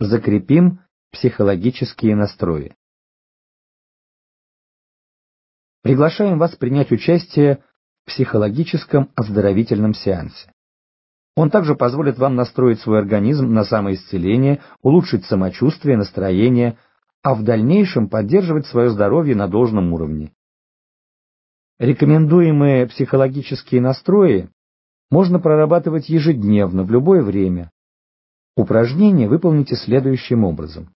Закрепим психологические настрои. Приглашаем вас принять участие в психологическом оздоровительном сеансе. Он также позволит вам настроить свой организм на самоисцеление, улучшить самочувствие, настроение, а в дальнейшем поддерживать свое здоровье на должном уровне. Рекомендуемые психологические настрои можно прорабатывать ежедневно, в любое время. Упражнение выполните следующим образом.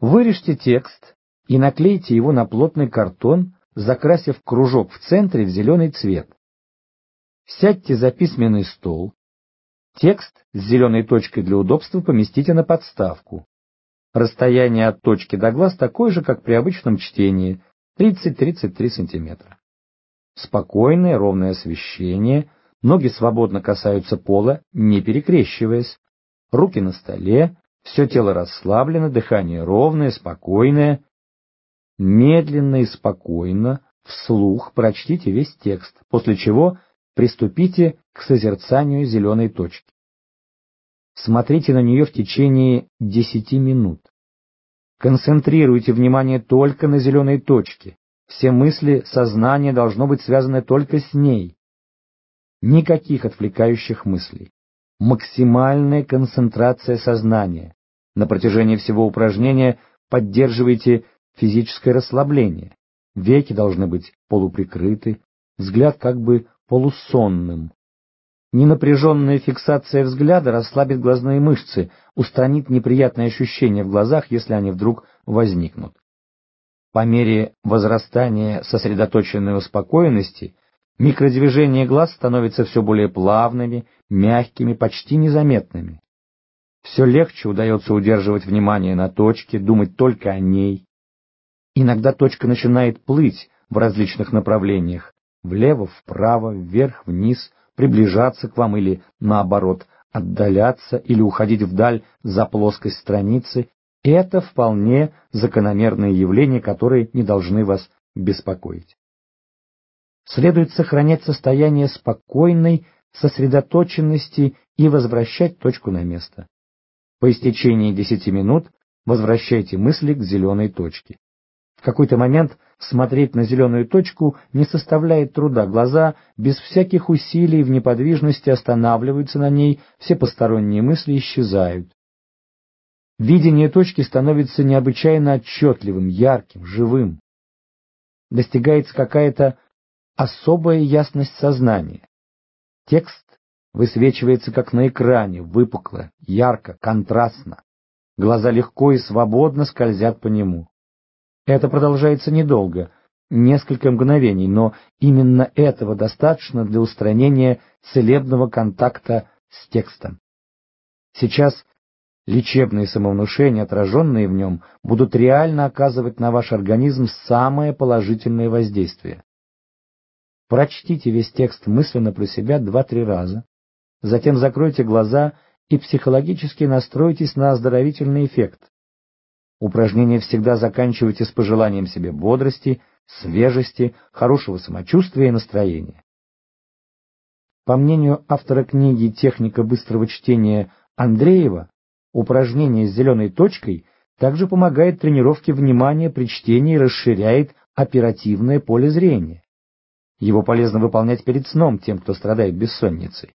Вырежьте текст и наклейте его на плотный картон, закрасив кружок в центре в зеленый цвет. Сядьте за письменный стол. Текст с зеленой точкой для удобства поместите на подставку. Расстояние от точки до глаз такое же, как при обычном чтении, 30-33 см. Спокойное, ровное освещение, ноги свободно касаются пола, не перекрещиваясь, руки на столе, все тело расслаблено, дыхание ровное, спокойное. Медленно и спокойно, вслух прочтите весь текст, после чего приступите к созерцанию зеленой точки. Смотрите на нее в течение 10 минут. Концентрируйте внимание только на зеленой точке. Все мысли, сознание должно быть связаны только с ней. Никаких отвлекающих мыслей. Максимальная концентрация сознания. На протяжении всего упражнения поддерживайте физическое расслабление. Веки должны быть полуприкрыты, взгляд как бы полусонным. Ненапряженная фиксация взгляда расслабит глазные мышцы, устранит неприятные ощущения в глазах, если они вдруг возникнут. По мере возрастания сосредоточенной успокоенности микродвижения глаз становятся все более плавными, мягкими, почти незаметными. Все легче удается удерживать внимание на точке, думать только о ней. Иногда точка начинает плыть в различных направлениях, влево, вправо, вверх, вниз, приближаться к вам или, наоборот, отдаляться или уходить вдаль за плоскость страницы, это вполне закономерные явления, которые не должны вас беспокоить. Следует сохранять состояние спокойной сосредоточенности и возвращать точку на место. По истечении 10 минут возвращайте мысли к зеленой точке. В какой-то момент смотреть на зеленую точку не составляет труда, глаза без всяких усилий в неподвижности останавливаются на ней, все посторонние мысли исчезают. Видение точки становится необычайно отчетливым, ярким, живым. Достигается какая-то особая ясность сознания. Текст высвечивается как на экране, выпукло, ярко, контрастно. Глаза легко и свободно скользят по нему. Это продолжается недолго, несколько мгновений, но именно этого достаточно для устранения целебного контакта с текстом. Сейчас лечебные самовнушения, отраженные в нем, будут реально оказывать на ваш организм самое положительное воздействие. Прочтите весь текст мысленно про себя два-три раза, затем закройте глаза и психологически настройтесь на оздоровительный эффект. Упражнения всегда заканчивайте с пожеланием себе бодрости, свежести, хорошего самочувствия и настроения. По мнению автора книги «Техника быстрого чтения» Андреева, упражнение с зеленой точкой также помогает тренировке внимания при чтении и расширяет оперативное поле зрения. Его полезно выполнять перед сном тем, кто страдает бессонницей.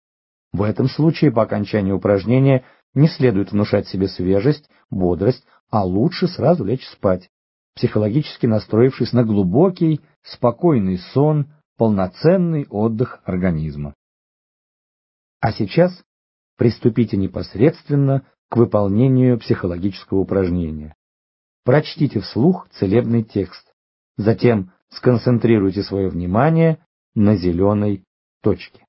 В этом случае по окончании упражнения не следует внушать себе свежесть, бодрость, а лучше сразу лечь спать, психологически настроившись на глубокий, спокойный сон, полноценный отдых организма. А сейчас приступите непосредственно к выполнению психологического упражнения. Прочтите вслух целебный текст, затем сконцентрируйте свое внимание на зеленой точке.